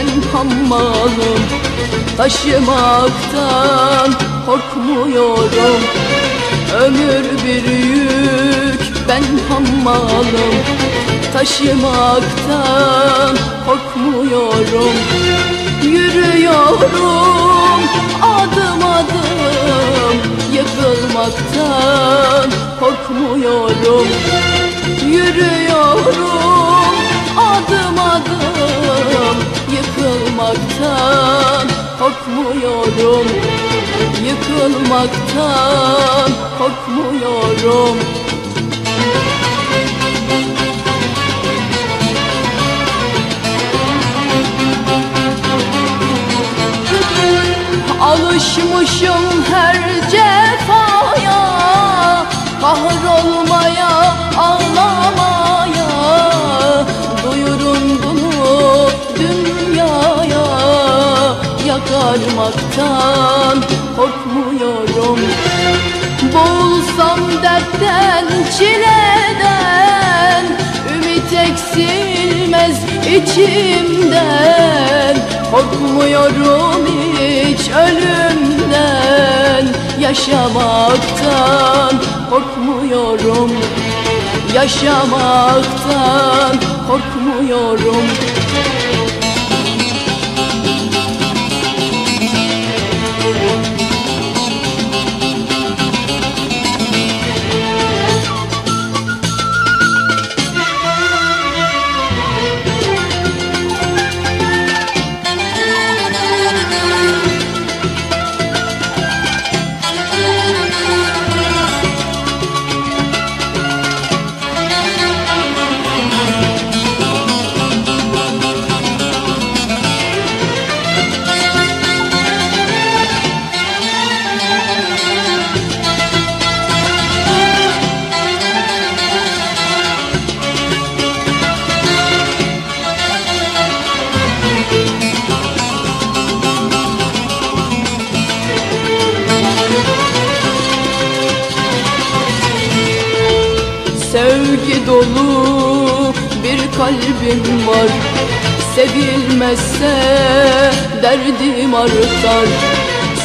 ben hammalım. Taşımaktan korkmuyorum. Ömür bir yük ben hammalım. Taşımaktan korkmuyorum. Yürüyorum adım adım. Yıkılmaktan korkmuyorum. Yürüyorum adım adım Yıkılmaktan korkmuyorum. Yıkılmaktan korkmuyorum. Alışmışım her Yakarmaktan korkmuyorum. Boğulsam dertten, çileden Ümit eksilmez içimden. Korkmuyorum hiç ölümden Yaşamaktan korkmuyorum. Yaşamaktan korkmuyorum Sevgi dolu bir kalbim var. Sevilmezse derdim artar.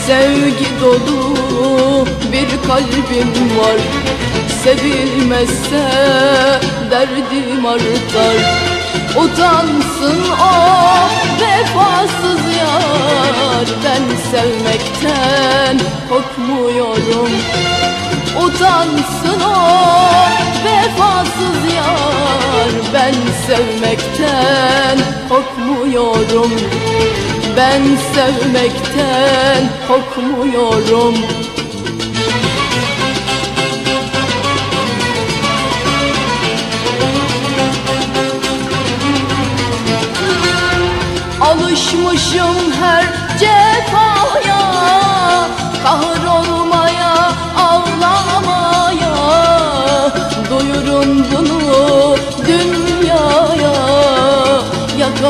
Sevgi dolu bir kalbim var. Sevilmezse derdim artar. Utansın o vefasız yar. Ben sevmekten korkmuyorum. Utansın o vefasız yar. Ben sevmekten korkmuyorum. Ben sevmekten korkmuyorum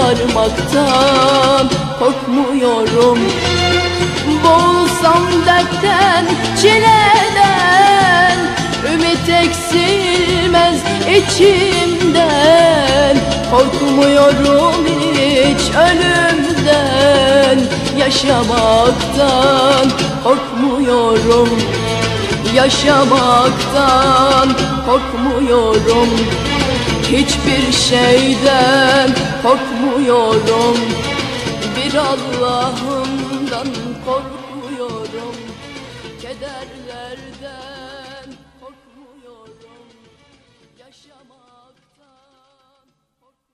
Yakarmaktan korkmuyorum. Boğulsam dertten, çileden Ümit eksilmez içimden. Korkmuyorum hiç ölümden Yaşamaktan korkmuyorum. Yaşamaktan korkmuyorum. Hiçbir şeyden korkmuyorum Bir Allah'ımdan korkuyorum. Kederlerden